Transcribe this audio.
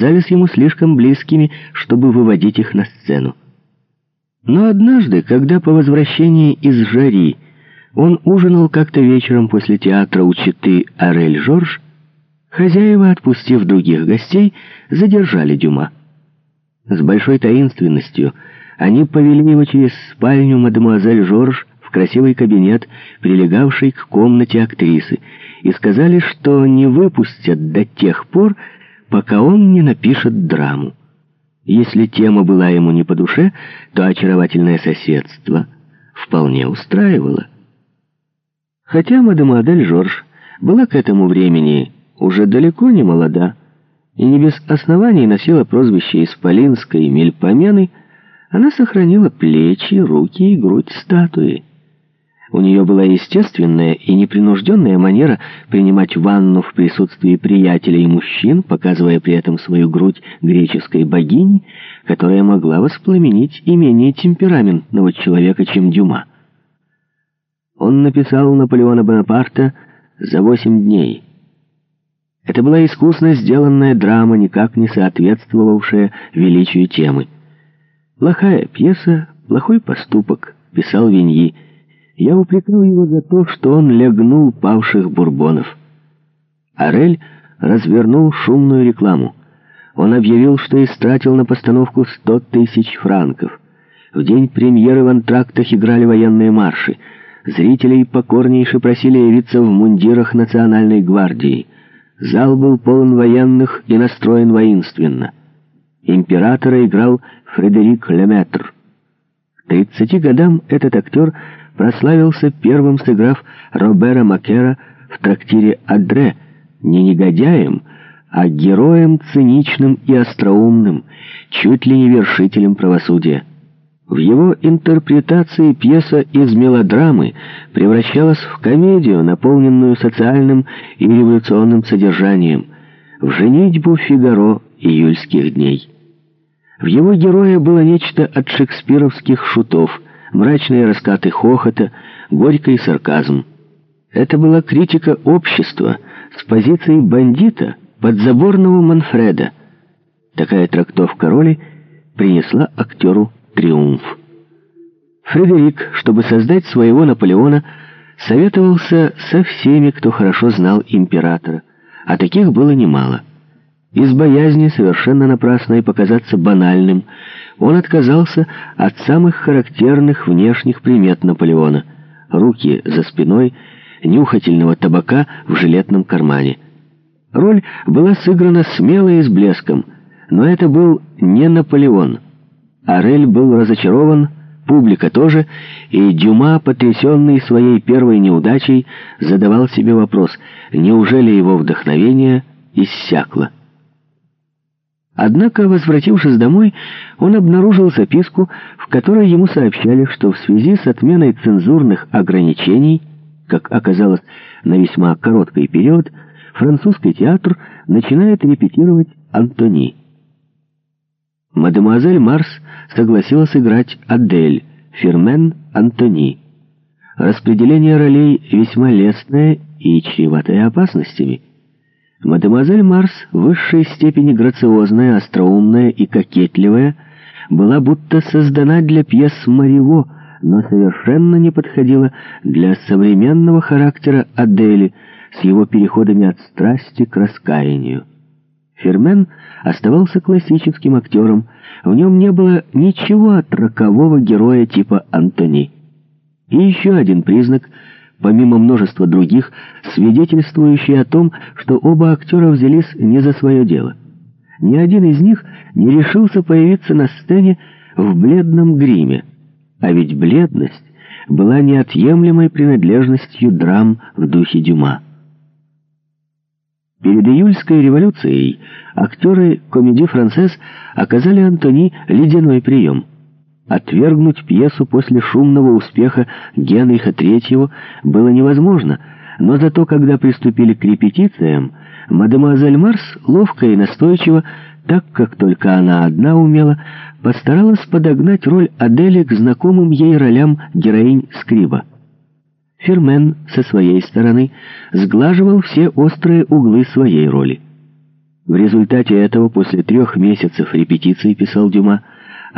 казались ему слишком близкими, чтобы выводить их на сцену. Но однажды, когда по возвращении из Жари он ужинал как-то вечером после театра у читы Арель Жорж, хозяева, отпустив других гостей, задержали Дюма. С большой таинственностью они повели его через спальню мадемуазель Жорж в красивый кабинет, прилегавший к комнате актрисы, и сказали, что не выпустят до тех пор, пока он не напишет драму. Если тема была ему не по душе, то очаровательное соседство вполне устраивало. Хотя мадемуазель Жорж была к этому времени уже далеко не молода, и не без оснований носила прозвище Исполинской Мельпомены, она сохранила плечи, руки и грудь статуи. У нее была естественная и непринужденная манера принимать ванну в присутствии приятелей и мужчин, показывая при этом свою грудь греческой богини, которая могла воспламенить и менее темпераментного человека, чем Дюма. Он написал Наполеона Бонапарта за восемь дней. Это была искусно сделанная драма, никак не соответствовавшая величию темы. «Плохая пьеса, плохой поступок», — писал Виньи, — я упрекнул его за то, что он легнул павших бурбонов. Арель развернул шумную рекламу. Он объявил, что истратил на постановку сто тысяч франков. В день премьеры в антрактах играли военные марши. Зрителей покорнейше просили явиться в мундирах национальной гвардии. Зал был полон военных и настроен воинственно. Императора играл Фредерик Леметр. К 30 годам этот актер прославился первым, сыграв Робера Макера в трактире «Адре», не негодяем, а героем циничным и остроумным, чуть ли не вершителем правосудия. В его интерпретации пьеса из мелодрамы превращалась в комедию, наполненную социальным и революционным содержанием, в «Женитьбу Фигаро» июльских дней. В его герое было нечто от шекспировских шутов – мрачные раскаты хохота, горький сарказм. Это была критика общества с позиции бандита, подзаборного Манфреда. Такая трактовка роли принесла актеру триумф. Фредерик, чтобы создать своего Наполеона, советовался со всеми, кто хорошо знал императора, а таких было немало. Из боязни совершенно напрасной показаться банальным, он отказался от самых характерных внешних примет Наполеона — руки за спиной, нюхательного табака в жилетном кармане. Роль была сыграна смело и с блеском, но это был не Наполеон. Арель был разочарован, публика тоже, и Дюма, потрясенный своей первой неудачей, задавал себе вопрос, неужели его вдохновение иссякло. Однако, возвратившись домой, он обнаружил записку, в которой ему сообщали, что в связи с отменой цензурных ограничений, как оказалось на весьма короткий период, французский театр начинает репетировать «Антони». Мадемуазель Марс согласилась играть Адель, Фермен Антони. Распределение ролей весьма лестное и чреватое опасностями – Мадемуазель Марс, в высшей степени грациозная, остроумная и кокетливая, была будто создана для пьес Мариво, но совершенно не подходила для современного характера Адели с его переходами от страсти к раскаянию. Фермен оставался классическим актером, в нем не было ничего от рокового героя типа Антони. И еще один признак — помимо множества других, свидетельствующие о том, что оба актера взялись не за свое дело. Ни один из них не решился появиться на сцене в бледном гриме, а ведь бледность была неотъемлемой принадлежностью драм в духе Дюма. Перед июльской революцией актеры комедии «Францесс» оказали Антони ледяной прием – Отвергнуть пьесу после шумного успеха Генриха III было невозможно, но зато, когда приступили к репетициям, мадемуазель Марс ловко и настойчиво, так как только она одна умела, постаралась подогнать роль Адели к знакомым ей ролям героинь Скриба. Фермен со своей стороны сглаживал все острые углы своей роли. В результате этого, после трех месяцев репетиций, писал Дюма,